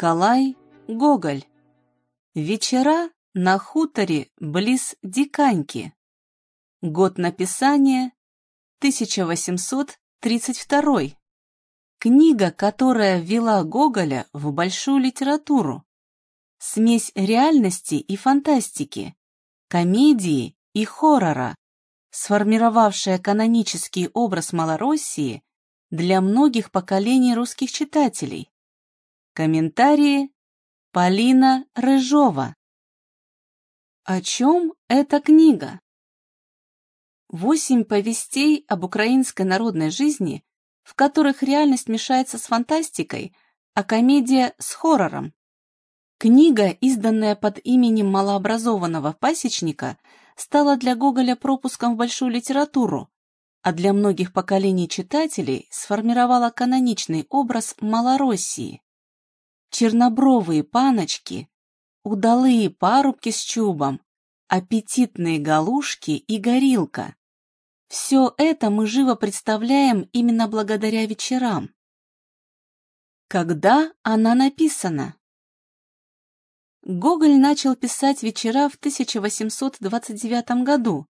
Николай Гоголь. Вечера на хуторе близ Диканьки. Год написания 1832. Книга, которая ввела Гоголя в большую литературу. Смесь реальности и фантастики, комедии и хоррора, сформировавшая канонический образ Малороссии для многих поколений русских читателей. Комментарии Полина Рыжова. О чем эта книга? Восемь повестей об украинской народной жизни, в которых реальность мешается с фантастикой, а комедия с хоррором. Книга, изданная под именем малообразованного пасечника, стала для Гоголя пропуском в большую литературу, а для многих поколений читателей сформировала каноничный образ Малороссии чернобровые паночки, удалые парубки с чубом, аппетитные галушки и горилка. Все это мы живо представляем именно благодаря вечерам. Когда она написана? Гоголь начал писать вечера в 1829 году.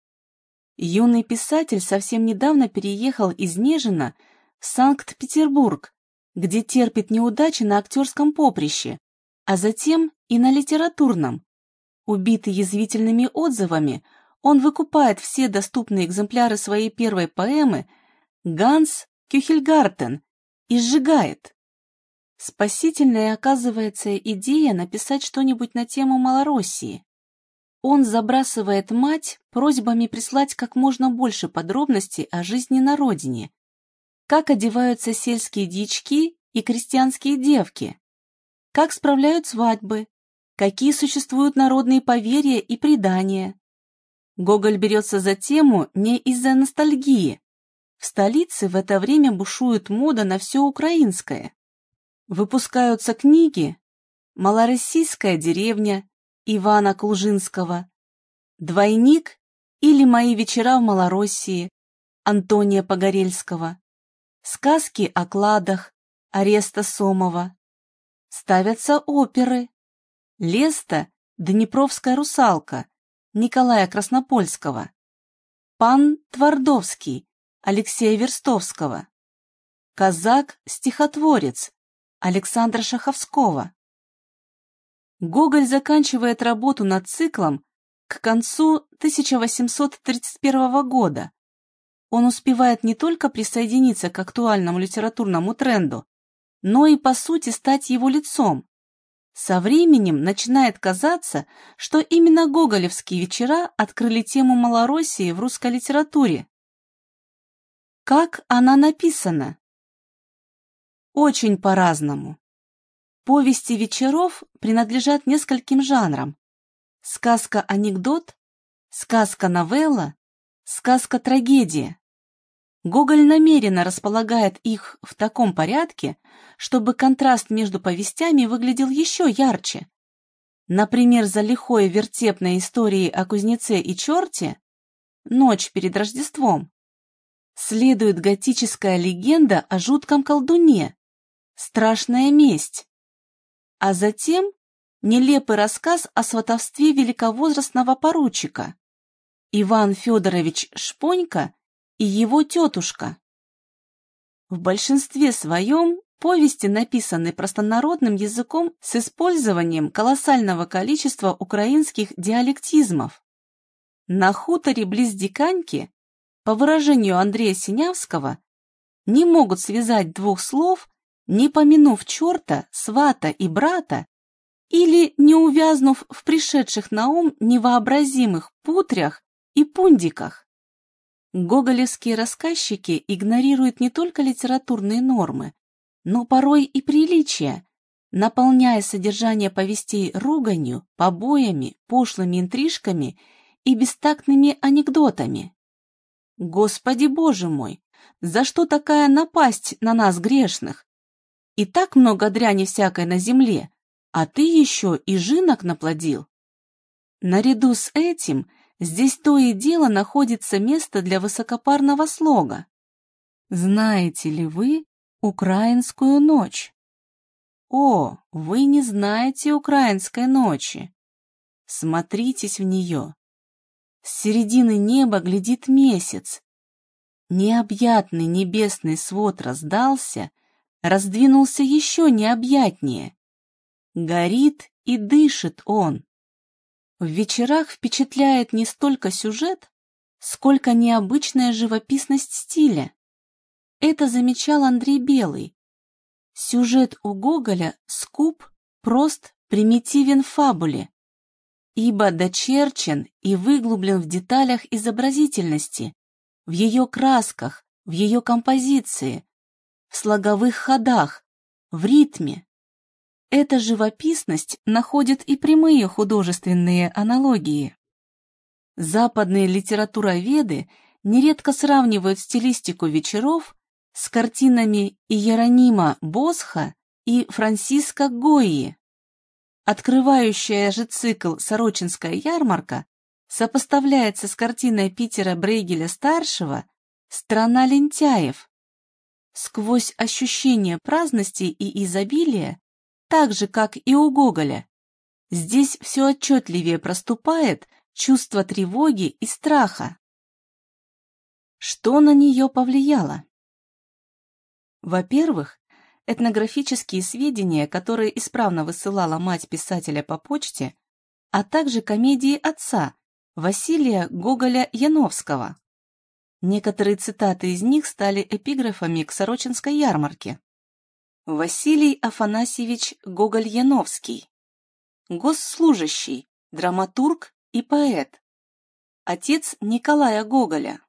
Юный писатель совсем недавно переехал из Нежина в Санкт-Петербург, где терпит неудачи на актерском поприще, а затем и на литературном. Убитый язвительными отзывами, он выкупает все доступные экземпляры своей первой поэмы «Ганс Кюхельгартен» и сжигает. Спасительная оказывается идея написать что-нибудь на тему Малороссии. Он забрасывает мать просьбами прислать как можно больше подробностей о жизни на родине, как одеваются сельские дички и крестьянские девки, как справляют свадьбы, какие существуют народные поверья и предания. Гоголь берется за тему не из-за ностальгии. В столице в это время бушует мода на все украинское. Выпускаются книги «Малороссийская деревня» Ивана Кулжинского, «Двойник» или «Мои вечера в Малороссии» Антония Погорельского, сказки о кладах Ареста Сомова. Ставятся оперы. Леста «Днепровская русалка» Николая Краснопольского. Пан Твардовский Алексея Верстовского. Казак-стихотворец Александра Шаховского. Гоголь заканчивает работу над циклом к концу 1831 года, он успевает не только присоединиться к актуальному литературному тренду, но и, по сути, стать его лицом. Со временем начинает казаться, что именно гоголевские вечера открыли тему Малороссии в русской литературе. Как она написана? Очень по-разному. Повести вечеров принадлежат нескольким жанрам. Сказка-анекдот, сказка-новелла, сказка-трагедия. Гоголь намеренно располагает их в таком порядке, чтобы контраст между повестями выглядел еще ярче. Например, за лихой вертепной историей о кузнеце и черте «Ночь перед Рождеством» следует готическая легенда о жутком колдуне «Страшная месть», а затем нелепый рассказ о сватовстве великовозрастного поручика. Иван Федорович Шпонька и его тетушка. В большинстве своем повести написаны простонародным языком с использованием колоссального количества украинских диалектизмов. На хуторе близ Диканьки, по выражению Андрея Синявского, не могут связать двух слов, не помянув черта, свата и брата, или не увязнув в пришедших на ум невообразимых путрях и пундиках. Гоголевские рассказчики игнорируют не только литературные нормы, но порой и приличия, наполняя содержание повестей руганью, побоями, пошлыми интрижками и бестактными анекдотами. Господи Боже мой, за что такая напасть на нас грешных? И так много дряни всякой на земле, а ты еще и жинок наплодил. Наряду с этим Здесь то и дело находится место для высокопарного слога. Знаете ли вы украинскую ночь? О, вы не знаете украинской ночи. Смотритесь в нее. С середины неба глядит месяц. Необъятный небесный свод раздался, раздвинулся еще необъятнее. Горит и дышит он. В вечерах впечатляет не столько сюжет, сколько необычная живописность стиля. Это замечал Андрей Белый. Сюжет у Гоголя скуп, прост, примитивен фабуле, ибо дочерчен и выглублен в деталях изобразительности, в ее красках, в ее композиции, в слоговых ходах, в ритме. Эта живописность находит и прямые художественные аналогии. Западные литературоведы нередко сравнивают стилистику вечеров с картинами Иеронима Босха и Франциска Гойи. Открывающая же цикл «Сорочинская ярмарка» сопоставляется с картиной Питера Брейгеля-старшего «Страна лентяев». Сквозь ощущение праздности и изобилия, так же, как и у Гоголя, здесь все отчетливее проступает чувство тревоги и страха. Что на нее повлияло? Во-первых, этнографические сведения, которые исправно высылала мать писателя по почте, а также комедии отца Василия Гоголя-Яновского. Некоторые цитаты из них стали эпиграфами к Сорочинской ярмарке. Василий Афанасьевич Гоголь-Яновский. Госслужащий, драматург и поэт. Отец Николая Гоголя.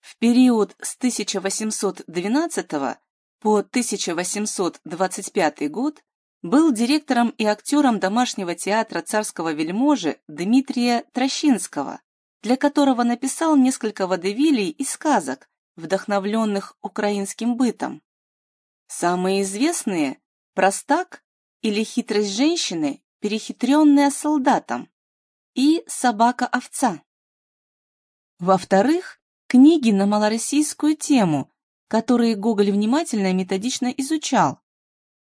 В период с 1812 по 1825 год был директором и актером домашнего театра царского вельможи Дмитрия Трощинского, для которого написал несколько водевилей и сказок, вдохновленных украинским бытом. Самые известные – «Простак» или «Хитрость женщины, перехитренная солдатом» и «Собака-овца». Во-вторых, книги на малороссийскую тему, которые Гоголь внимательно и методично изучал.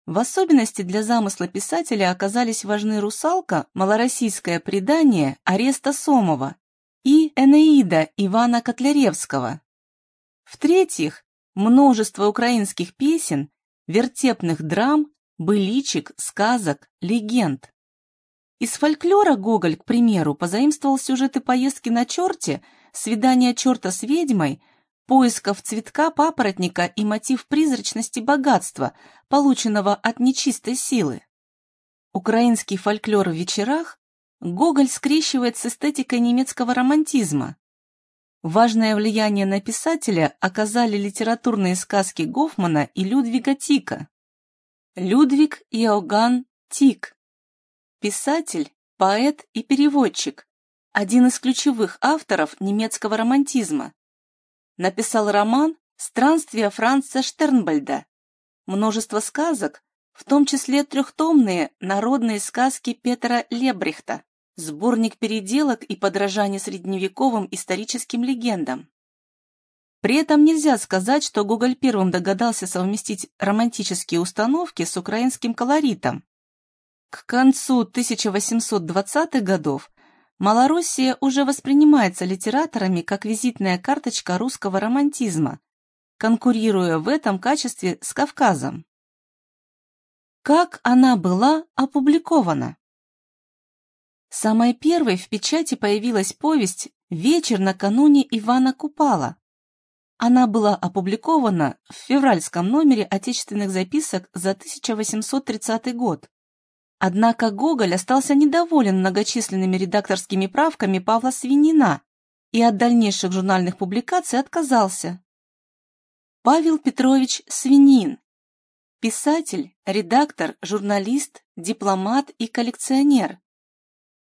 В особенности для замысла писателя оказались важны «Русалка», малороссийское предание Ареста Сомова и «Энеида» Ивана Котляревского. В-третьих, множество украинских песен, вертепных драм, быличек, сказок, легенд. Из фольклора Гоголь, к примеру, позаимствовал сюжеты поездки на черте, свидания черта с ведьмой, поисков цветка папоротника и мотив призрачности богатства, полученного от нечистой силы. Украинский фольклор в вечерах Гоголь скрещивает с эстетикой немецкого романтизма. Важное влияние на писателя оказали литературные сказки Гофмана и Людвига Тика. Людвиг Иоганн Тик. Писатель, поэт и переводчик, один из ключевых авторов немецкого романтизма. Написал роман «Странствия Франца Штернбальда», множество сказок, в том числе трехтомные народные сказки Петра Лебрехта, сборник переделок и подражаний средневековым историческим легендам. При этом нельзя сказать, что Гоголь первым догадался совместить романтические установки с украинским колоритом. К концу 1820-х годов Малороссия уже воспринимается литераторами как визитная карточка русского романтизма, конкурируя в этом качестве с Кавказом. Как она была опубликована? Самой первой в печати появилась повесть «Вечер накануне Ивана Купала». Она была опубликована в февральском номере отечественных записок за 1830 год. Однако Гоголь остался недоволен многочисленными редакторскими правками Павла Свинина и от дальнейших журнальных публикаций отказался. Павел Петрович Свинин. Писатель, редактор, журналист, дипломат и коллекционер.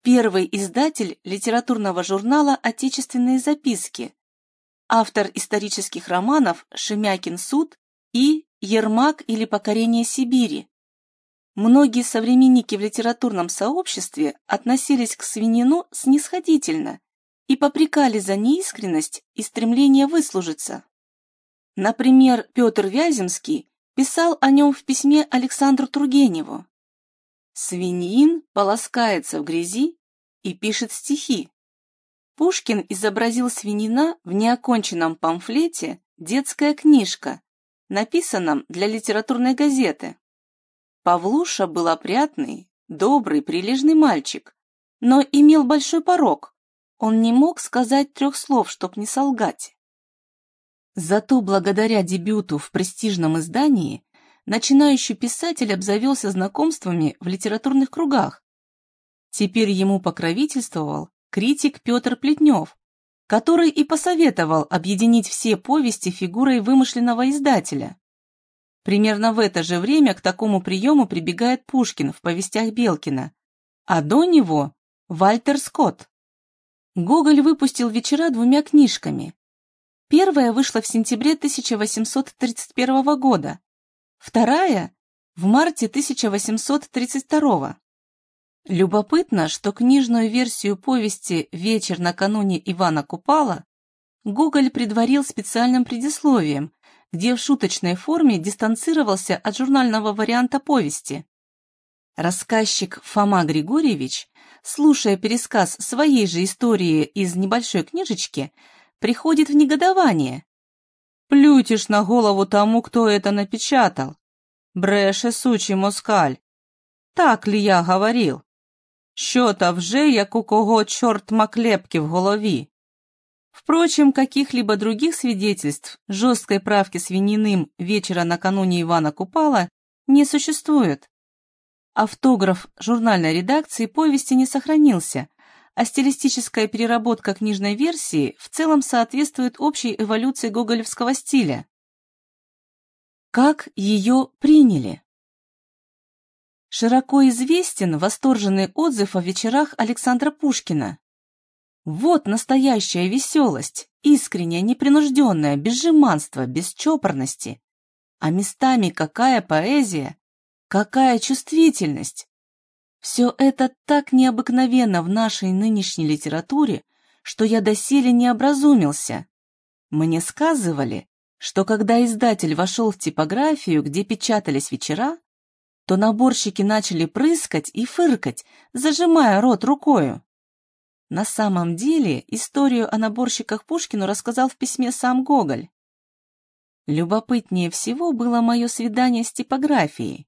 Первый издатель литературного журнала «Отечественные записки». Автор исторических романов «Шемякин суд» и «Ермак или покорение Сибири». Многие современники в литературном сообществе относились к свинину снисходительно и попрекали за неискренность и стремление выслужиться. Например, Петр Вяземский писал о нем в письме Александру Тургеневу. Свиньин полоскается в грязи и пишет стихи. Пушкин изобразил свинина в неоконченном памфлете «Детская книжка», написанном для литературной газеты. Павлуша был опрятный, добрый, прилежный мальчик, но имел большой порог. Он не мог сказать трех слов, чтоб не солгать. Зато благодаря дебюту в престижном издании начинающий писатель обзавелся знакомствами в литературных кругах. Теперь ему покровительствовал критик Петр Плетнев, который и посоветовал объединить все повести фигурой вымышленного издателя. Примерно в это же время к такому приему прибегает Пушкин в повестях Белкина, а до него – Вальтер Скотт. Гоголь выпустил вечера двумя книжками. Первая вышла в сентябре 1831 года, вторая – в марте 1832. Любопытно, что книжную версию повести «Вечер накануне Ивана Купала» Гоголь предварил специальным предисловием, где в шуточной форме дистанцировался от журнального варианта повести. Рассказчик Фома Григорьевич, слушая пересказ своей же истории из небольшой книжечки, приходит в негодование. «Плютишь на голову тому, кто это напечатал. Бреше, сучий москаль. Так ли я говорил? Що та вже, як у кого чорт маклепки в голові. Впрочем, каких-либо других свидетельств жесткой правки свининым вечера накануне Ивана Купала не существует. Автограф журнальной редакции повести не сохранился, а стилистическая переработка книжной версии в целом соответствует общей эволюции гоголевского стиля. Как ее приняли? Широко известен восторженный отзыв о вечерах Александра Пушкина. Вот настоящая веселость, искренняя, непринужденная, без жеманства, без чопорности. А местами какая поэзия, какая чувствительность. Все это так необыкновенно в нашей нынешней литературе, что я доселе не образумился. Мне сказывали, что когда издатель вошел в типографию, где печатались вечера, то наборщики начали прыскать и фыркать, зажимая рот рукою. На самом деле историю о наборщиках Пушкину рассказал в письме сам Гоголь. Любопытнее всего было мое свидание с типографией.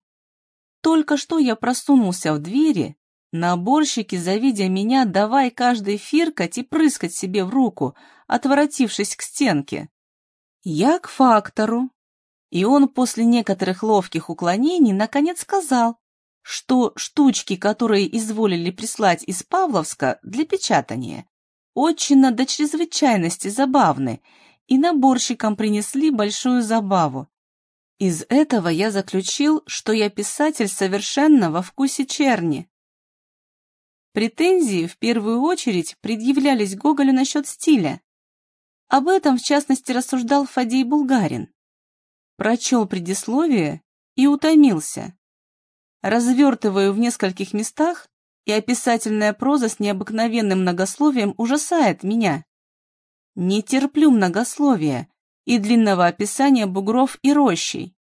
Только что я просунулся в двери, наборщики, завидя меня, давай каждый фиркать и прыскать себе в руку, отворотившись к стенке. Я к фактору, и он после некоторых ловких уклонений наконец сказал, что штучки, которые изволили прислать из Павловска для печатания, очень до чрезвычайности забавны, и наборщикам принесли большую забаву. Из этого я заключил, что я писатель совершенно во вкусе черни. Претензии в первую очередь предъявлялись Гоголю насчет стиля. Об этом, в частности, рассуждал Фадей Булгарин прочел предисловие и утомился. Развертываю в нескольких местах, и описательная проза с необыкновенным многословием ужасает меня. Не терплю многословия и длинного описания бугров и рощей.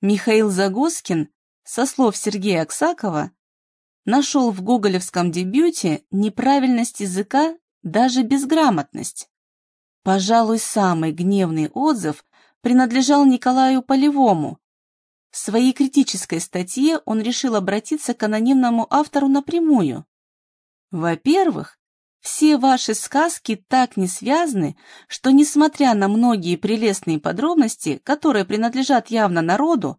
Михаил Загоскин, со слов Сергея Аксакова, нашел в гоголевском дебюте неправильность языка, даже безграмотность. Пожалуй, самый гневный отзыв принадлежал Николаю Полевому. В своей критической статье он решил обратиться к анонимному автору напрямую. Во-первых, все ваши сказки так не связаны, что, несмотря на многие прелестные подробности, которые принадлежат явно народу,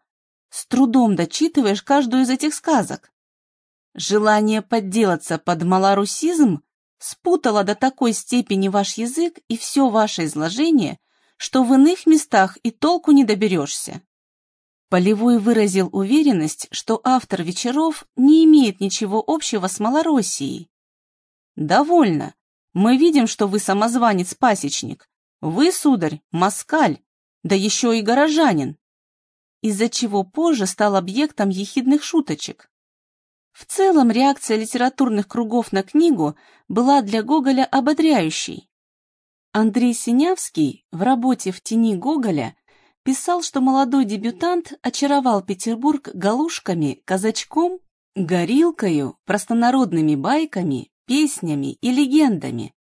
с трудом дочитываешь каждую из этих сказок. Желание подделаться под малорусизм спутало до такой степени ваш язык и все ваше изложение, что в иных местах и толку не доберешься. Полевой выразил уверенность, что автор вечеров не имеет ничего общего с Малороссией. «Довольно. Мы видим, что вы самозванец-пасечник. Вы, сударь, москаль, да еще и горожанин» из-за чего позже стал объектом ехидных шуточек. В целом реакция литературных кругов на книгу была для Гоголя ободряющей. Андрей Синявский в работе «В тени Гоголя» писал, что молодой дебютант очаровал Петербург галушками, казачком, горилкою, простонародными байками, песнями и легендами,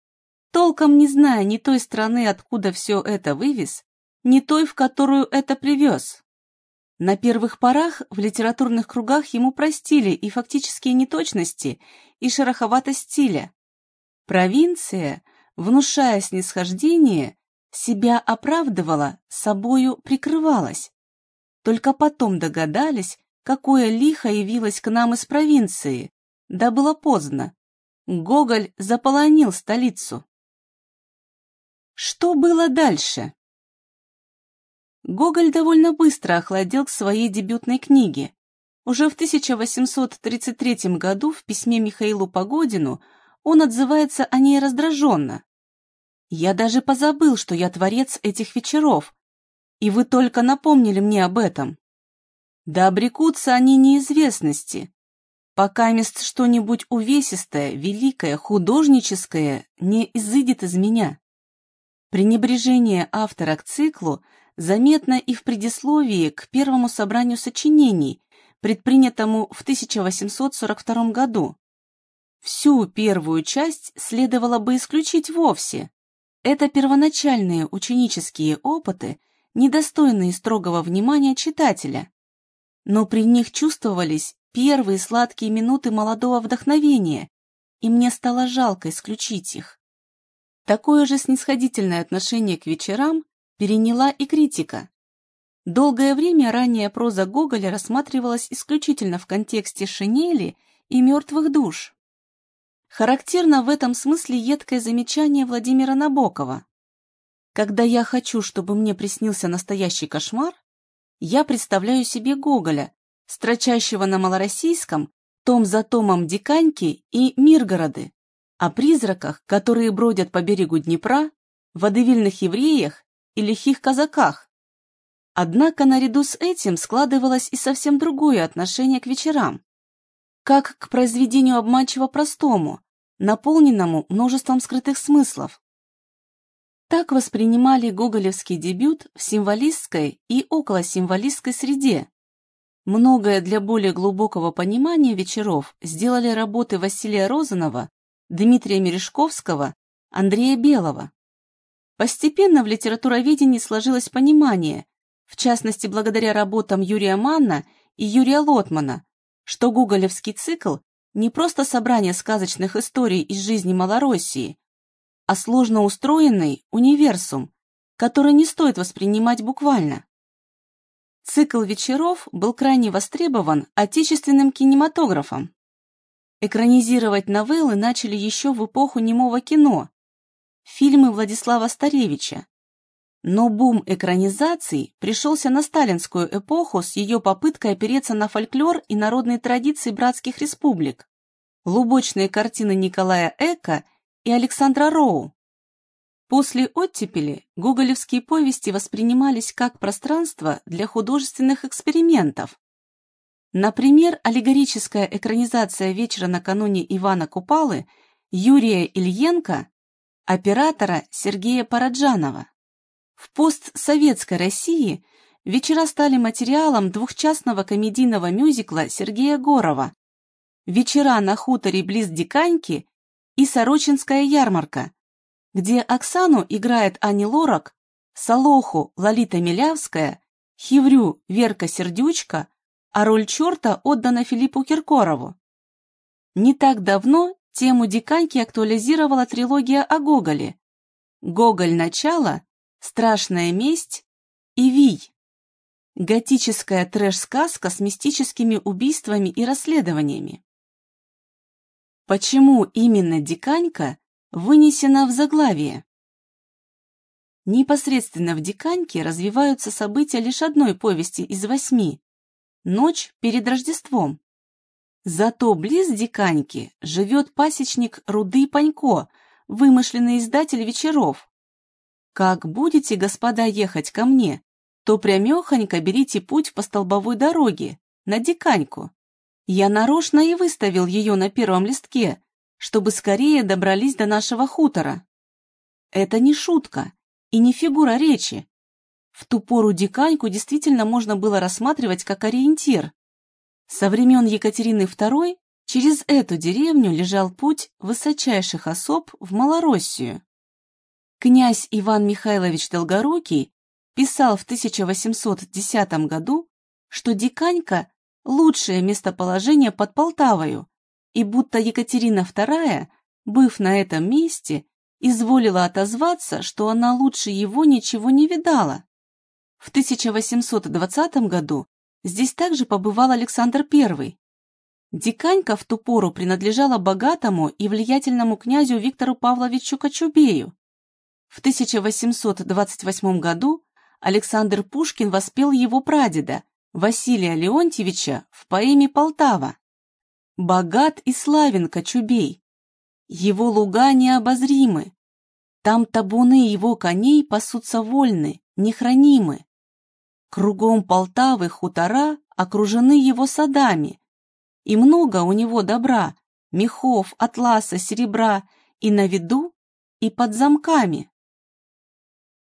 толком не зная ни той страны, откуда все это вывез, ни той, в которую это привез. На первых порах в литературных кругах ему простили и фактические неточности, и шероховатость стиля. Провинция, внушая снисхождение, себя оправдывала, собою прикрывалась. Только потом догадались, какое лихо явилось к нам из провинции. Да было поздно. Гоголь заполонил столицу. Что было дальше? Гоголь довольно быстро охладел к своей дебютной книге. Уже в 1833 году в письме Михаилу Погодину он отзывается о ней раздраженно. «Я даже позабыл, что я творец этих вечеров, и вы только напомнили мне об этом. Да обрекутся они неизвестности, пока мест что-нибудь увесистое, великое, художническое не изыдет из меня». Пренебрежение автора к циклу – заметно и в предисловии к первому собранию сочинений, предпринятому в 1842 году. Всю первую часть следовало бы исключить вовсе. Это первоначальные ученические опыты, недостойные строгого внимания читателя. Но при них чувствовались первые сладкие минуты молодого вдохновения, и мне стало жалко исключить их. Такое же снисходительное отношение к вечерам переняла и критика. Долгое время ранняя проза Гоголя рассматривалась исключительно в контексте шинели и мертвых душ. Характерно в этом смысле едкое замечание Владимира Набокова. Когда я хочу, чтобы мне приснился настоящий кошмар, я представляю себе Гоголя, строчащего на малороссийском том за томом Диканьки и Миргороды, о призраках, которые бродят по берегу Днепра, водевильных евреях и лихих казаках. Однако наряду с этим складывалось и совсем другое отношение к вечерам, как к произведению обманчиво простому, наполненному множеством скрытых смыслов. Так воспринимали гоголевский дебют в символистской и околосимволистской среде. Многое для более глубокого понимания вечеров сделали работы Василия Розанова, Дмитрия Мережковского, Андрея Белого. Постепенно в литературоведении сложилось понимание, в частности благодаря работам Юрия Манна и Юрия Лотмана, что гоголевский цикл не просто собрание сказочных историй из жизни Малороссии, а сложно устроенный универсум, который не стоит воспринимать буквально. Цикл вечеров был крайне востребован отечественным кинематографом. Экранизировать новеллы начали еще в эпоху немого кино, фильмы Владислава Старевича. Но бум экранизаций пришелся на сталинскую эпоху с ее попыткой опереться на фольклор и народные традиции братских республик, лубочные картины Николая Эка и Александра Роу. После оттепели гоголевские повести воспринимались как пространство для художественных экспериментов. Например, аллегорическая экранизация «Вечера накануне Ивана Купалы» Юрия Ильенко оператора Сергея Параджанова. В постсоветской России вечера стали материалом двухчастного комедийного мюзикла Сергея Горова «Вечера на хуторе близ Диканьки» и «Сорочинская ярмарка», где Оксану играет Ани Лорак, Солоху Лолита Милявская, Хиврю Верка Сердючка, а роль черта отдана Филиппу Киркорову. Не так давно Тему Диканьки актуализировала трилогия о Гоголе. «Гоголь. Начало», «Страшная месть» и «Вий». Готическая трэш-сказка с мистическими убийствами и расследованиями. Почему именно Диканька вынесена в заглавие? Непосредственно в Диканьке развиваются события лишь одной повести из восьми «Ночь перед Рождеством». Зато близ Диканьки живет пасечник Руды Панько, вымышленный издатель вечеров. Как будете, господа, ехать ко мне, то прямехонько берите путь по столбовой дороге, на Диканьку. Я нарочно и выставил ее на первом листке, чтобы скорее добрались до нашего хутора. Это не шутка и не фигура речи. В ту пору Диканьку действительно можно было рассматривать как ориентир. Со времен Екатерины II через эту деревню лежал путь высочайших особ в Малороссию. Князь Иван Михайлович Долгорукий писал в 1810 году, что Диканька – лучшее местоположение под Полтавою, и будто Екатерина II, быв на этом месте, изволила отозваться, что она лучше его ничего не видала. В 1820 году здесь также побывал Александр I. Диканька в ту пору принадлежала богатому и влиятельному князю Виктору Павловичу Кочубею. В 1828 году Александр Пушкин воспел его прадеда, Василия Леонтьевича, в поэме «Полтава». Богат и славен Кочубей, его луга необозримы, там табуны его коней пасутся вольны, нехранимы. Кругом Полтавы хутора окружены его садами, и много у него добра, мехов, атласа, серебра, и на виду, и под замками.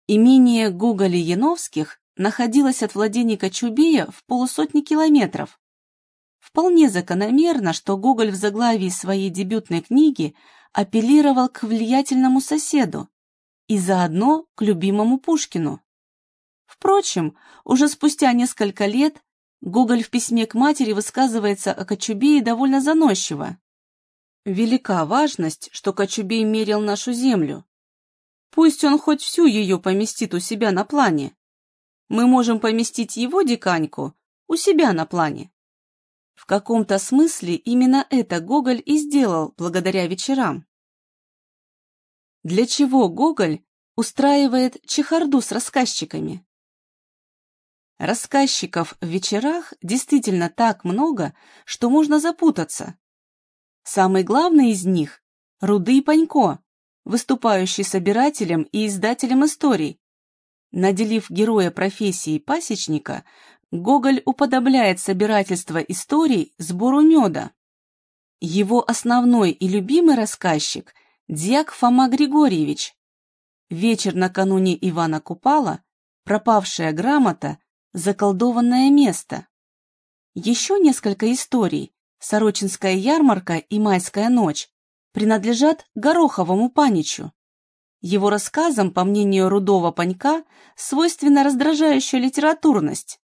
Имение Гоголя-Яновских находилось от владений Кочубея в полусотни километров. Вполне закономерно, что Гоголь в заглавии своей дебютной книги апеллировал к влиятельному соседу и заодно к любимому Пушкину. Впрочем, уже спустя несколько лет Гоголь в письме к матери высказывается о Кочубее довольно заносчиво. «Велика важность, что Кочубей мерил нашу землю. Пусть он хоть всю ее поместит у себя на плане. Мы можем поместить его диканьку у себя на плане». Каком-то смысле именно это Гоголь и сделал благодаря вечерам. Для чего Гоголь устраивает чехарду с рассказчиками? Рассказчиков в вечерах действительно так много, что можно запутаться. Самый главный из них – Руды Панько, выступающий собирателем и издателем историй. Наделив героя профессии пасечника, Гоголь уподобляет собирательство историй сбору меда. Его основной и любимый рассказчик – дьяк Фома Григорьевич. Вечер накануне Ивана Купала, пропавшая грамота – Заколдованное место. Еще несколько историй «Сорочинская ярмарка» и «Майская ночь» принадлежат Гороховому паничу. Его рассказам, по мнению Рудова Панька, свойственна раздражающая литературность.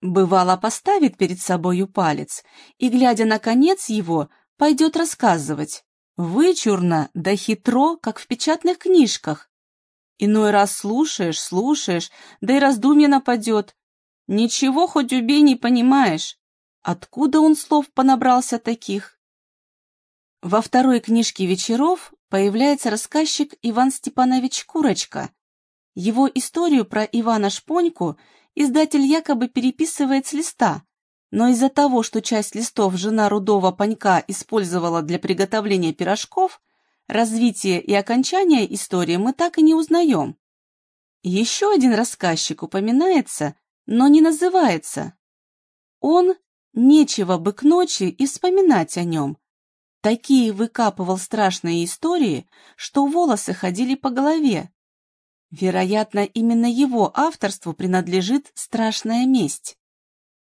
Бывало поставит перед собою палец и, глядя на конец его, пойдет рассказывать. Вычурно да хитро, как в печатных книжках. Иной раз слушаешь, слушаешь, да и раздумье нападет, Ничего хоть убей не понимаешь. Откуда он слов понабрался таких? Во второй книжке вечеров появляется рассказчик Иван Степанович Курочка. Его историю про Ивана Шпоньку издатель якобы переписывает с листа, но из-за того, что часть листов жена Рудова Панька использовала для приготовления пирожков, развитие и окончание истории мы так и не узнаем. Еще один рассказчик упоминается но не называется. Он нечего бы к ночи и вспоминать о нем. Такие выкапывал страшные истории, что волосы ходили по голове. Вероятно, именно его авторству принадлежит «Страшная месть».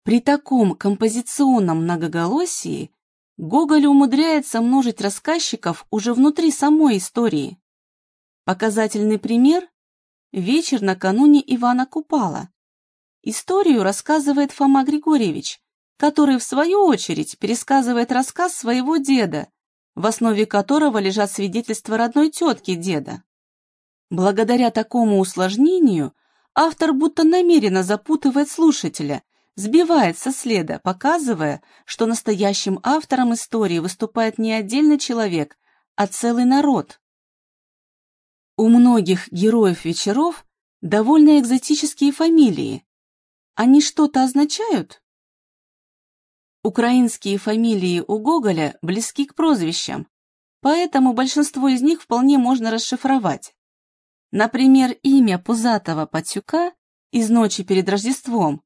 При таком композиционном многоголосии Гоголь умудряется множить рассказчиков уже внутри самой истории. Показательный пример – вечер накануне Ивана Купала. Историю рассказывает Фома Григорьевич, который, в свою очередь, пересказывает рассказ своего деда, в основе которого лежат свидетельства родной тетки деда. Благодаря такому усложнению автор будто намеренно запутывает слушателя, сбивает со следа, показывая, что настоящим автором истории выступает не отдельный человек, а целый народ. У многих героев вечеров довольно экзотические фамилии, они что-то означают? Украинские фамилии у Гоголя близки к прозвищам, поэтому большинство из них вполне можно расшифровать. Например, имя пузатого Патюка из «Ночи перед Рождеством»,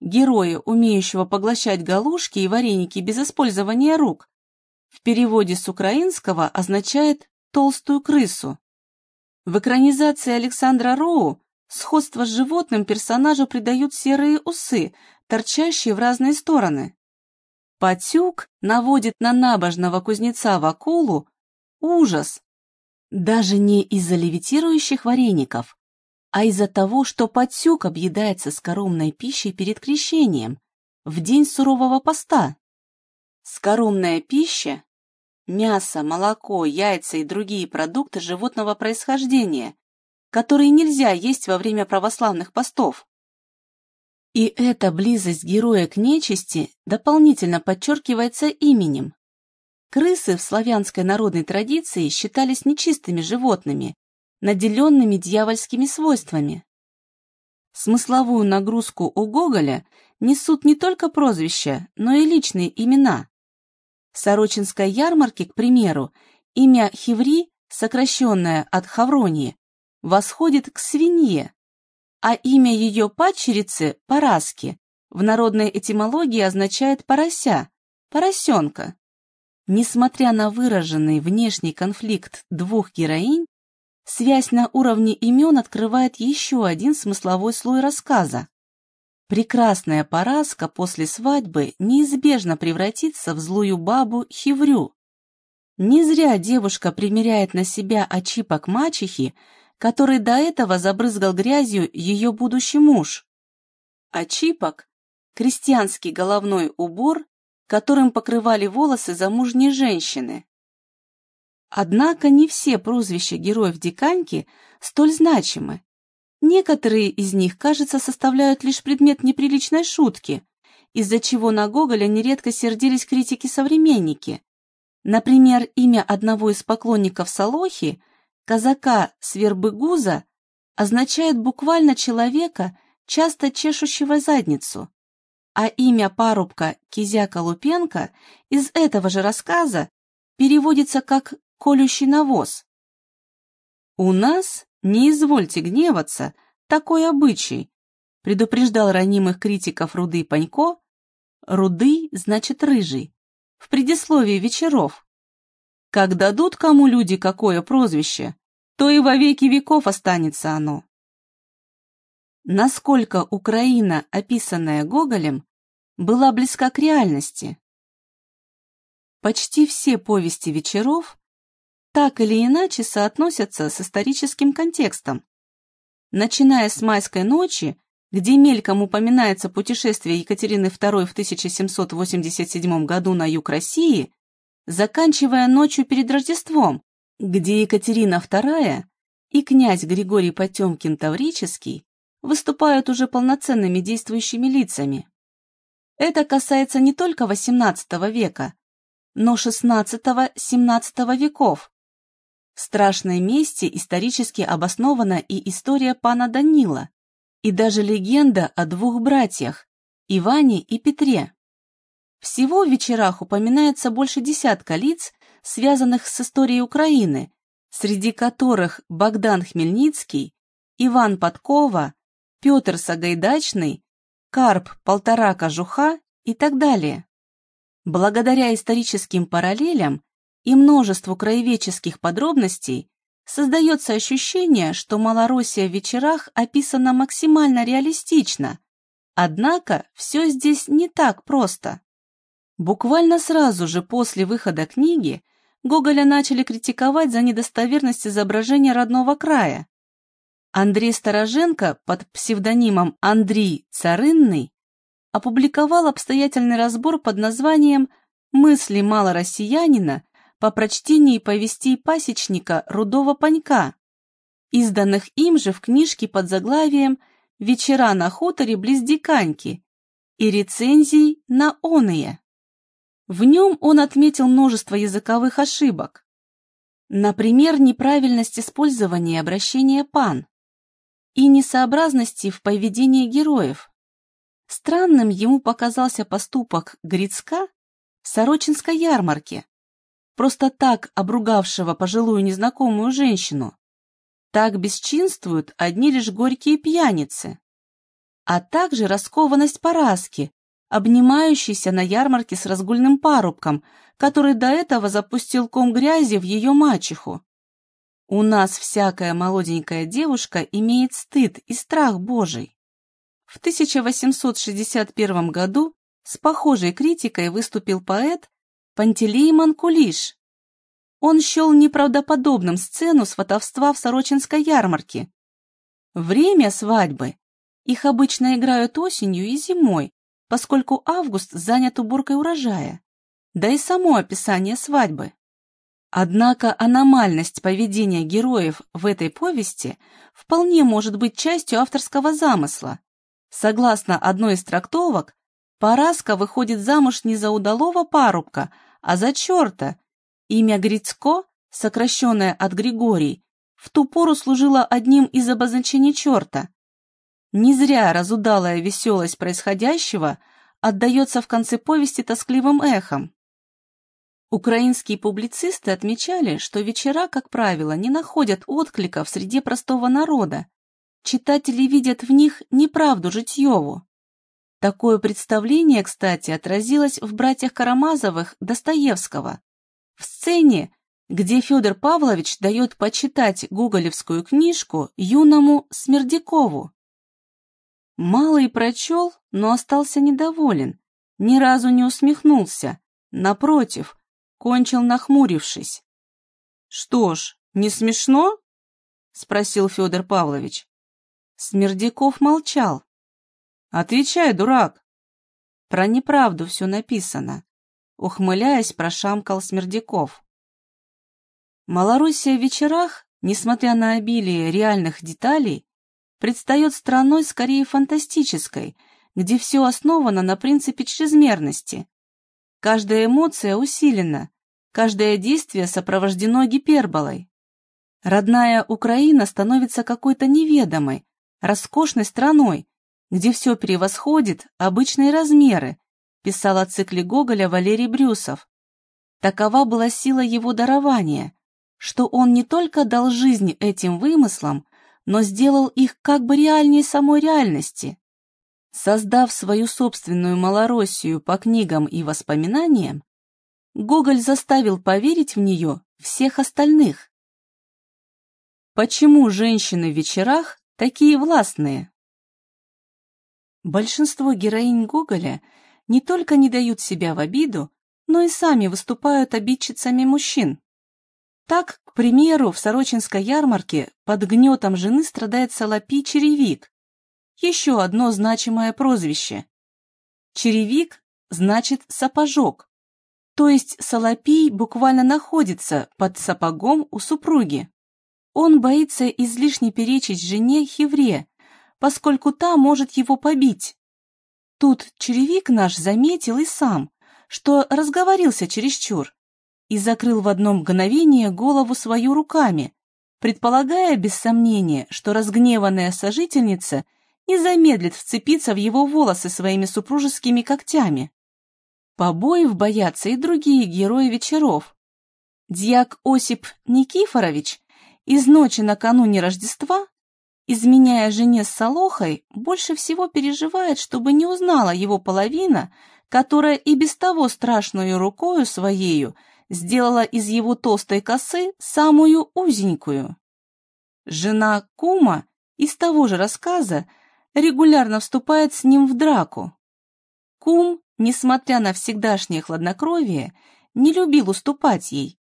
героя, умеющего поглощать галушки и вареники без использования рук, в переводе с украинского означает «толстую крысу». В экранизации Александра Роу Сходство с животным персонажу придают серые усы, торчащие в разные стороны. Патюк наводит на набожного кузнеца в акулу ужас. Даже не из-за левитирующих вареников, а из-за того, что Патюк объедается скоромной пищей перед крещением, в день сурового поста. Скоромная пища – мясо, молоко, яйца и другие продукты животного происхождения, которые нельзя есть во время православных постов. И эта близость героя к нечисти дополнительно подчеркивается именем. Крысы в славянской народной традиции считались нечистыми животными, наделенными дьявольскими свойствами. Смысловую нагрузку у Гоголя несут не только прозвища, но и личные имена. В Сорочинской ярмарке, к примеру, имя Хеври, сокращенное от Хавронии, восходит к свинье, а имя ее падчерицы, Параски, в народной этимологии означает «порося», «поросенка». Несмотря на выраженный внешний конфликт двух героинь, связь на уровне имен открывает еще один смысловой слой рассказа. Прекрасная Параска после свадьбы неизбежно превратится в злую бабу Хиврю. Не зря девушка примеряет на себя очипок мачехи, который до этого забрызгал грязью ее будущий муж. А чипок – крестьянский головной убор, которым покрывали волосы замужней женщины. Однако не все прозвища героев Диканьки столь значимы. Некоторые из них, кажется, составляют лишь предмет неприличной шутки, из-за чего на Гоголя нередко сердились критики-современники. Например, имя одного из поклонников Солохи казака Свербыгуза означает буквально человека, часто чешущего задницу, а имя парубка Кизяка Лупенко из этого же рассказа переводится как «колющий навоз». «У нас, не извольте гневаться, такой обычай», предупреждал ранимых критиков Руды Панько, «Руды» значит «рыжий», в предисловии вечеров. Как дадут кому люди какое прозвище, то и во веки веков останется оно. Насколько Украина, описанная Гоголем, была близка к реальности? Почти все повести вечеров так или иначе соотносятся с историческим контекстом. Начиная с «Майской ночи», где мельком упоминается путешествие Екатерины II в 1787 году на юг России, заканчивая ночью перед Рождеством, где Екатерина II и князь Григорий Потемкин Таврический выступают уже полноценными действующими лицами. Это касается не только XVIII века, но XVI-XVII веков. В страшной мести исторически обоснована и история пана Данила, и даже легенда о двух братьях, Иване и Петре. Всего в вечерах упоминается больше десятка лиц, связанных с историей Украины, среди которых Богдан Хмельницкий, Иван Подкова, Петр Сагайдачный, Карп Полтора Кожуха и так далее. Благодаря историческим параллелям и множеству краеведческих подробностей создается ощущение, что Малороссия в вечерах описана максимально реалистично, однако все здесь не так просто. Буквально сразу же после выхода книги Гоголя начали критиковать за недостоверность изображения родного края. Андрей Староженко под псевдонимом Андрей Царынный опубликовал обстоятельный разбор под названием «Мысли малороссиянина по прочтении повестей пасечника Рудого Панька», изданных им же в книжке под заглавием «Вечера на хуторе близ Диканьки» и рецензий на оные. В нем он отметил множество языковых ошибок. Например, неправильность использования обращения «пан» и несообразности в поведении героев. Странным ему показался поступок Грицка в Сорочинской ярмарке, просто так обругавшего пожилую незнакомую женщину. Так бесчинствуют одни лишь горькие пьяницы. А также раскованность Параски, обнимающийся на ярмарке с разгульным парубком, который до этого запустил ком грязи в ее мачеху. У нас всякая молоденькая девушка имеет стыд и страх Божий. В 1861 году с похожей критикой выступил поэт Пантелей Манкулиш. Он счел неправдоподобным сцену сватовства в Сорочинской ярмарке. Время свадьбы. Их обычно играют осенью и зимой, поскольку август занят уборкой урожая. Да и само описание свадьбы. Однако аномальность поведения героев в этой повести вполне может быть частью авторского замысла. Согласно одной из трактовок, Параска выходит замуж не за удалого парубка, а за черта. Имя Грицко, сокращенное от Григорий, в ту пору служило одним из обозначений черта. Не зря разудалая веселость происходящего отдается в конце повести тоскливым эхом. Украинские публицисты отмечали, что вечера, как правило, не находят откликов среди простого народа. Читатели видят в них неправду Житьеву. Такое представление, кстати, отразилось в «Братьях Карамазовых» Достоевского. В сцене, где Федор Павлович дает почитать гоголевскую книжку юному Смердякову. Малый прочел, но остался недоволен, ни разу не усмехнулся. Напротив, кончил нахмурившись. «Что ж, не смешно?» — спросил Федор Павлович. Смердяков молчал. «Отвечай, дурак!» «Про неправду все написано», — ухмыляясь, прошамкал Смердяков. Малоруссия в вечерах, несмотря на обилие реальных деталей, предстает страной скорее фантастической, где все основано на принципе чрезмерности, Каждая эмоция усилена, каждое действие сопровождено гиперболой. Родная Украина становится какой-то неведомой, роскошной страной, где все превосходит обычные размеры, писал о цикле Гоголя Валерий Брюсов. Такова была сила его дарования, что он не только дал жизнь этим вымыслам, но сделал их как бы реальнее самой реальности. Создав свою собственную Малороссию по книгам и воспоминаниям, Гоголь заставил поверить в нее всех остальных. Почему женщины в вечерах такие властные? Большинство героинь Гоголя не только не дают себя в обиду, но и сами выступают обидчицами мужчин. Так, к примеру, в Сорочинской ярмарке под гнетом жены страдает Солопий Черевик, еще одно значимое прозвище. Черевик значит сапожок, то есть Солопий буквально находится под сапогом у супруги. Он боится излишне перечить жене Хевре, поскольку та может его побить. Тут черевик наш заметил и сам, что разговорился чересчур, и закрыл в одно мгновение голову свою руками, предполагая без сомнения, что разгневанная сожительница – не замедлит вцепиться в его волосы своими супружескими когтями. Побоев боятся и другие герои вечеров. Дьяк Осип Никифорович из ночи накануне Рождества, изменяя жене с Солохой, больше всего переживает, чтобы не узнала его половина, которая и без того страшную рукою своею сделала из его толстой косы самую узенькую. Жена Кума из того же рассказа регулярно вступает с ним в драку. Кум, несмотря на всегдашнее хладнокровие, не любил уступать ей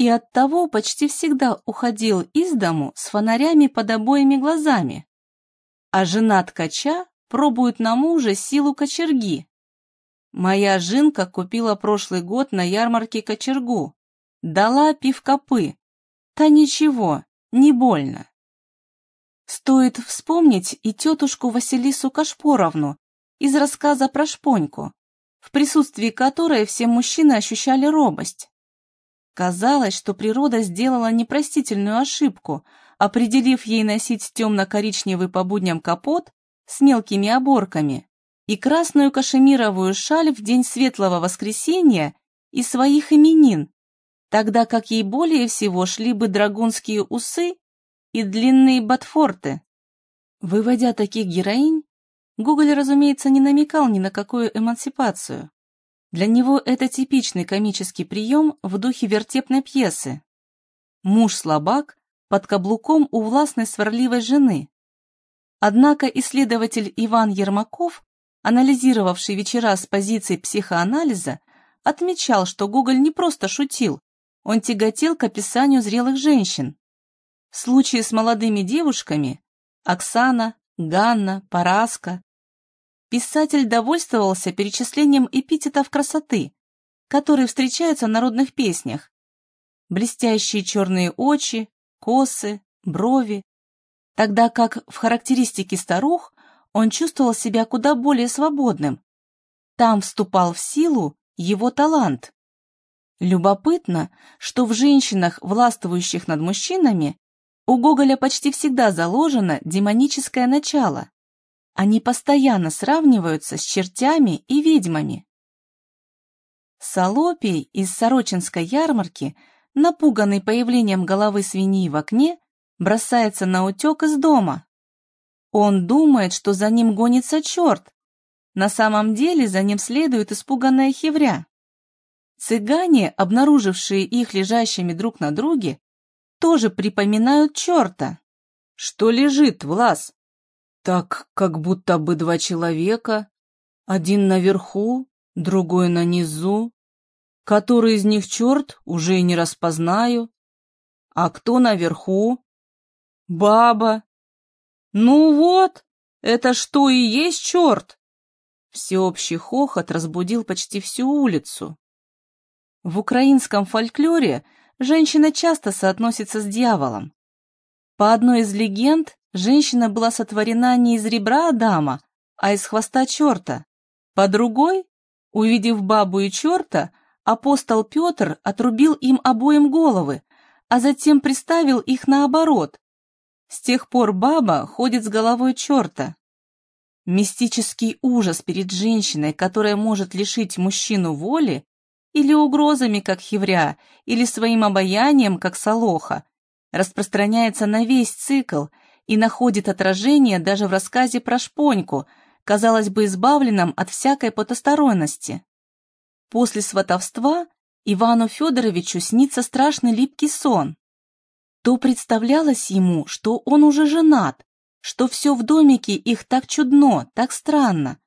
и оттого почти всегда уходил из дому с фонарями под обоими глазами. А жена ткача пробует на мужа силу кочерги. Моя жинка купила прошлый год на ярмарке кочергу, дала пивкопы. Та ничего, не больно. Стоит вспомнить и тетушку Василису Кашпоровну из рассказа про шпоньку, в присутствии которой все мужчины ощущали робость. Казалось, что природа сделала непростительную ошибку, определив ей носить темно-коричневый по будням капот с мелкими оборками и красную кашемировую шаль в день светлого воскресенья и своих именин, тогда как ей более всего шли бы драгунские усы и длинные ботфорты. Выводя таких героинь, Гоголь, разумеется, не намекал ни на какую эмансипацию. Для него это типичный комический прием в духе вертепной пьесы. Муж слабак, под каблуком у властной сварливой жены. Однако исследователь Иван Ермаков, анализировавший вечера с позиции психоанализа, отмечал, что Гоголь не просто шутил, он тяготел к описанию зрелых женщин. В случае с молодыми девушками Оксана, Ганна, Параска писатель довольствовался перечислением эпитетов красоты, которые встречаются в народных песнях. Блестящие черные очи, косы, брови. Тогда как в характеристике старух он чувствовал себя куда более свободным. Там вступал в силу его талант. Любопытно, что в женщинах, властвующих над мужчинами, у Гоголя почти всегда заложено демоническое начало. Они постоянно сравниваются с чертями и ведьмами. Солопий из Сорочинской ярмарки, напуганный появлением головы свиньи в окне, бросается на утек из дома. Он думает, что за ним гонится черт. На самом деле за ним следует испуганная хевря. Цыгане, обнаружившие их лежащими друг на друге, тоже припоминают черта. Что лежит, Влас? Так, как будто бы два человека. Один наверху, другой на низу. Который из них черт, уже и не распознаю. А кто наверху? Баба. Ну вот, это что и есть черт? Всеобщий хохот разбудил почти всю улицу. В украинском фольклоре женщина часто соотносится с дьяволом. По одной из легенд, женщина была сотворена не из ребра Адама, а из хвоста черта. По другой, увидев бабу и черта, апостол Петр отрубил им обоим головы, а затем приставил их наоборот. С тех пор баба ходит с головой черта. Мистический ужас перед женщиной, которая может лишить мужчину воли, или угрозами, как хевря, или своим обаянием, как солоха, распространяется на весь цикл и находит отражение даже в рассказе про шпоньку, казалось бы, избавленном от всякой потусторонности. После сватовства Ивану Федоровичу снится страшный липкий сон. То представлялось ему, что он уже женат, что все в домике их так чудно, так странно.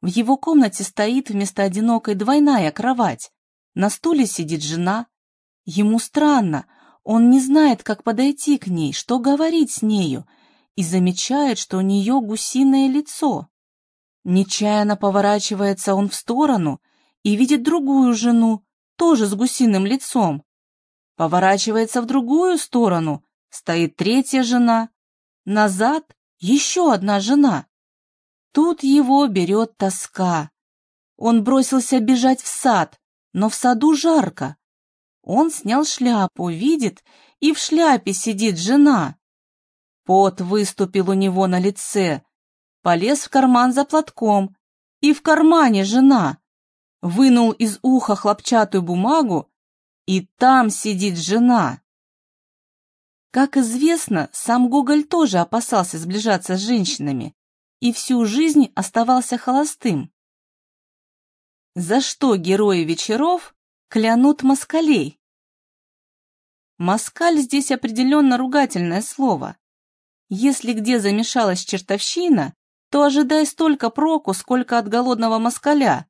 В его комнате стоит вместо одинокой двойная кровать. На стуле сидит жена. Ему странно, он не знает, как подойти к ней, что говорить с нею, и замечает, что у нее гусиное лицо. Нечаянно поворачивается он в сторону и видит другую жену, тоже с гусиным лицом. Поворачивается в другую сторону, стоит третья жена. Назад еще одна жена. Тут его берет тоска. Он бросился бежать в сад, но в саду жарко. Он снял шляпу, видит, и в шляпе сидит жена. Пот выступил у него на лице, полез в карман за платком, и в кармане жена. Вынул из уха хлопчатую бумагу, и там сидит жена. Как известно, сам Гоголь тоже опасался сближаться с женщинами и всю жизнь оставался холостым. За что герои вечеров клянут москалей? Москаль здесь определенно ругательное слово. Если где замешалась чертовщина, то ожидай столько проку, сколько от голодного москаля.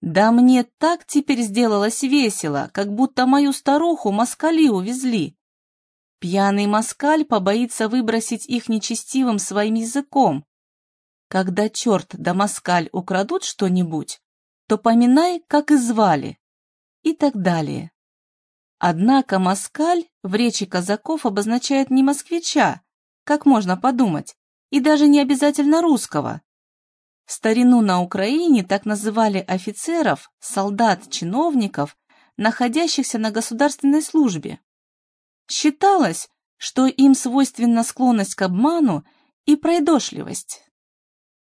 Да мне так теперь сделалось весело, как будто мою старуху москали увезли. Пьяный москаль побоится выбросить их нечестивым своим языком. Когда черт да москаль украдут что-нибудь, то поминай, как и звали, и так далее. Однако москаль в речи казаков обозначает не москвича, как можно подумать, и даже не обязательно русского. В старину на Украине так называли офицеров, солдат, чиновников, находящихся на государственной службе. Считалось, что им свойственна склонность к обману и пройдошливость.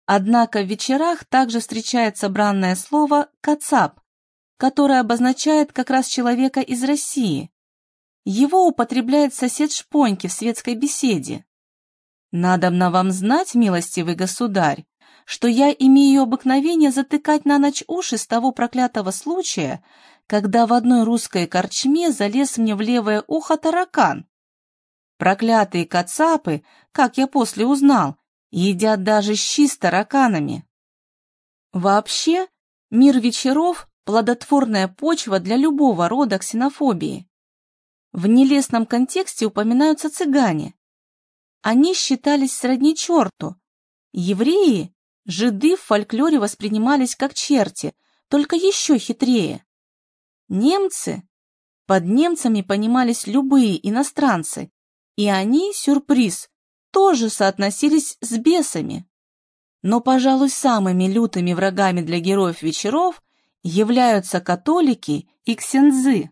Однако в вечерах также встречается бранное слово «кацап», которое обозначает как раз человека из России. Его употребляет сосед Шпоньки в светской беседе. «Надобно вам знать, милостивый государь, что я имею обыкновение затыкать на ночь уши с того проклятого случая, когда в одной русской корчме залез мне в левое ухо таракан. Проклятые кацапы, как я после узнал, едят даже щи с тараканами. Вообще, мир вечеров – плодотворная почва для любого рода ксенофобии. В нелестном контексте упоминаются цыгане. Они считались сродни черту. Евреи, жиды в фольклоре воспринимались как черти, только еще хитрее. Немцы, под немцами понимались любые иностранцы, и они, сюрприз, тоже соотносились с бесами. Но, пожалуй, самыми лютыми врагами для героев вечеров являются католики и ксензы.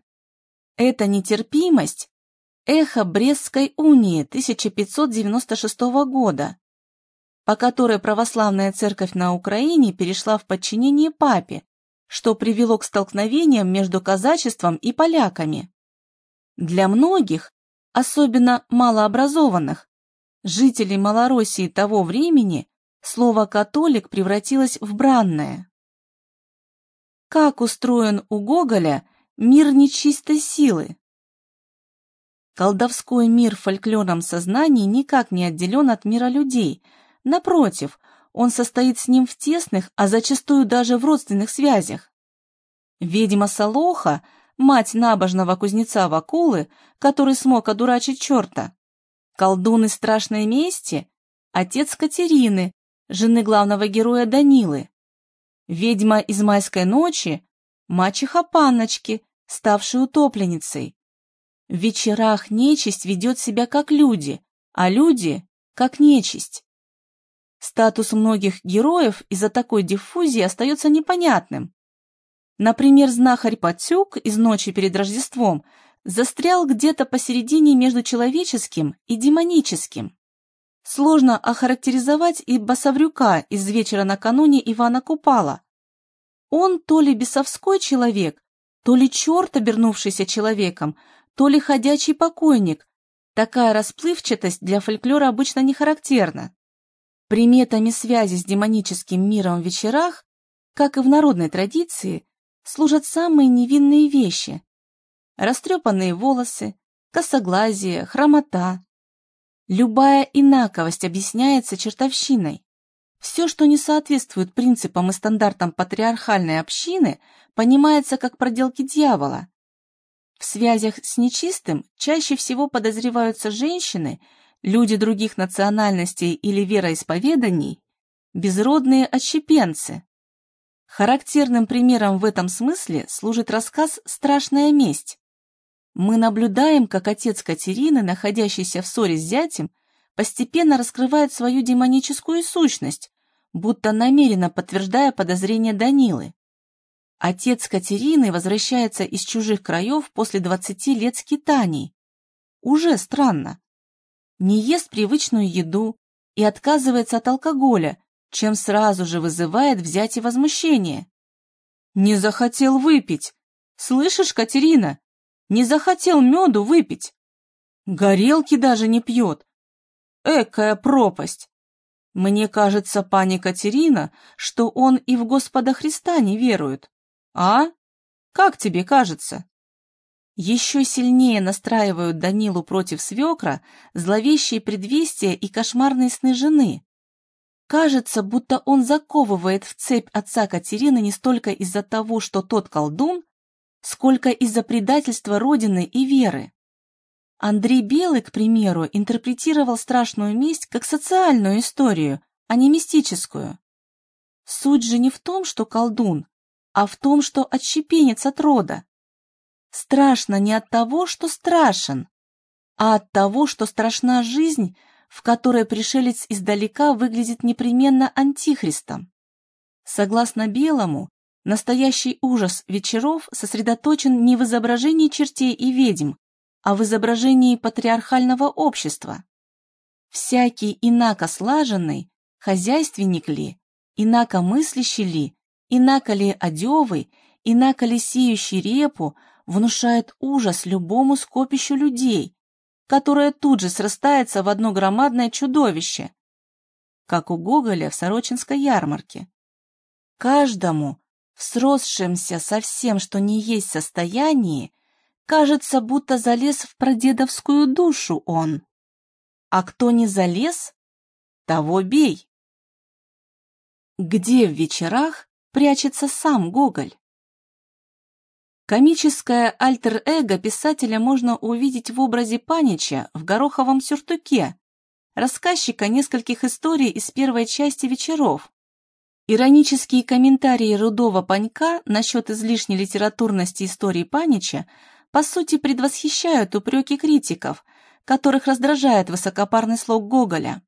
Эта нетерпимость – эхо Брестской унии 1596 года, по которой православная церковь на Украине перешла в подчинение папе, что привело к столкновениям между казачеством и поляками. Для многих, особенно малообразованных, жителей Малороссии того времени, слово «католик» превратилось в бранное. Как устроен у Гоголя мир нечистой силы? Колдовской мир в фольклорном сознании никак не отделен от мира людей. Напротив, он состоит с ним в тесных, а зачастую даже в родственных связях. Ведьма Солоха, мать набожного кузнеца Вакулы, который смог одурачить черта, колдун из страшной мести, отец Катерины, жены главного героя Данилы, ведьма из майской ночи, мачеха Панночки, ставшей утопленницей. В вечерах нечисть ведет себя как люди, а люди – как нечисть. Статус многих героев из-за такой диффузии остается непонятным. Например, знахарь Патюк из «Ночи перед Рождеством» застрял где-то посередине между человеческим и демоническим. Сложно охарактеризовать и Басаврюка из вечера накануне Ивана Купала. Он то ли бесовской человек, то ли черт, обернувшийся человеком, то ли ходячий покойник. Такая расплывчатость для фольклора обычно не характерна. Приметами связи с демоническим миром в вечерах, как и в народной традиции, служат самые невинные вещи. Растрепанные волосы, косоглазие, хромота. Любая инаковость объясняется чертовщиной. Все, что не соответствует принципам и стандартам патриархальной общины, понимается как проделки дьявола. В связях с нечистым чаще всего подозреваются женщины, люди других национальностей или вероисповеданий, безродные отщепенцы. Характерным примером в этом смысле служит рассказ «Страшная месть». Мы наблюдаем, как отец Катерины, находящийся в ссоре с зятем, постепенно раскрывает свою демоническую сущность, будто намеренно подтверждая подозрения Данилы. Отец Катерины возвращается из чужих краев после 20 лет скитаний. Уже странно. Не ест привычную еду и отказывается от алкоголя, чем сразу же вызывает взять и возмущение. «Не захотел выпить! Слышишь, Катерина? Не захотел меду выпить! Горелки даже не пьет! Экая пропасть! Мне кажется, пани Катерина, что он и в Господа Христа не верует. А? Как тебе кажется?» Еще сильнее настраивают Данилу против свекра зловещие предвестия и кошмарные сны жены, Кажется, будто он заковывает в цепь отца Катерины не столько из-за того, что тот колдун, сколько из-за предательства Родины и веры. Андрей Белый, к примеру, интерпретировал страшную месть как социальную историю, а не мистическую. Суть же не в том, что колдун, а в том, что отщепенец от рода. Страшно не от того, что страшен, а от того, что страшна жизнь, в которой пришелец издалека выглядит непременно антихристом. Согласно Белому, настоящий ужас вечеров сосредоточен не в изображении чертей и ведьм, а в изображении патриархального общества. Всякий инако слаженный, хозяйственник ли, инако мыслящий ли, инако ли одевый, инако ли сеющий репу, внушает ужас любому скопищу людей, которое тут же срастается в одно громадное чудовище, как у Гоголя в Сорочинской ярмарке. Каждому, в сросшемся со всем, что не есть состоянии, кажется, будто залез в прадедовскую душу он. а кто не залез, того бей. Где в вечерах прячется сам Гоголь? Комическое альтер-эго писателя можно увидеть в образе Панича в гороховом сюртуке, рассказчика нескольких историй из первой части «Вечеров». Иронические комментарии Рудова Панька насчет излишней литературности истории Панича по сути предвосхищают упреки критиков, которых раздражает высокопарный слог Гоголя.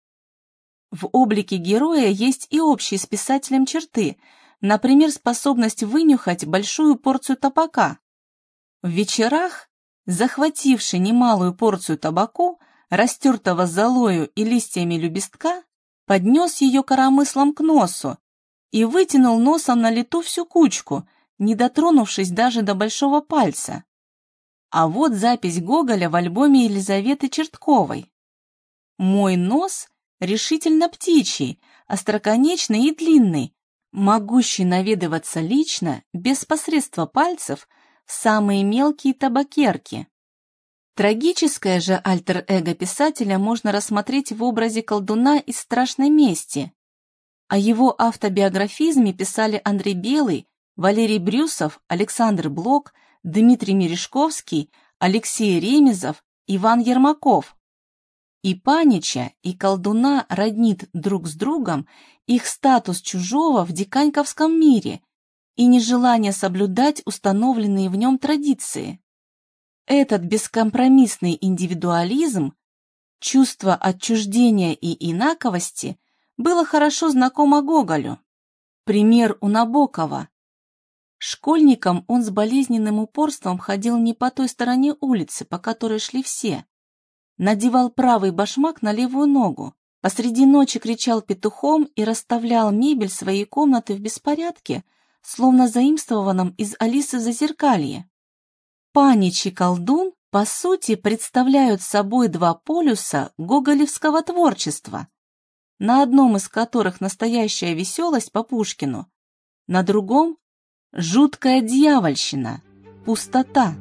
В облике героя есть и общие с писателем черты – Например, способность вынюхать большую порцию табака. В вечерах, захвативший немалую порцию табаку, растертого золою и листьями любестка, поднес ее коромыслом к носу и вытянул носом на лету всю кучку, не дотронувшись даже до большого пальца. А вот запись Гоголя в альбоме Елизаветы Чертковой. «Мой нос решительно птичий, остроконечный и длинный, могущий наведываться лично, без посредства пальцев, в самые мелкие табакерки. Трагическое же альтер-эго писателя можно рассмотреть в образе колдуна из «Страшной мести». О его автобиографизме писали Андрей Белый, Валерий Брюсов, Александр Блок, Дмитрий Мережковский, Алексей Ремезов, Иван Ермаков. И панича, и колдуна роднит друг с другом их статус чужого в диканьковском мире и нежелание соблюдать установленные в нем традиции. Этот бескомпромиссный индивидуализм, чувство отчуждения и инаковости было хорошо знакомо Гоголю. Пример у Набокова. Школьником он с болезненным упорством ходил не по той стороне улицы, по которой шли все, надевал правый башмак на левую ногу, посреди ночи кричал петухом и расставлял мебель своей комнаты в беспорядке, словно заимствованном из Алисы Зазеркалье. Панич и колдун, по сути, представляют собой два полюса гоголевского творчества, на одном из которых настоящая веселость по Пушкину, на другом — жуткая дьявольщина, пустота.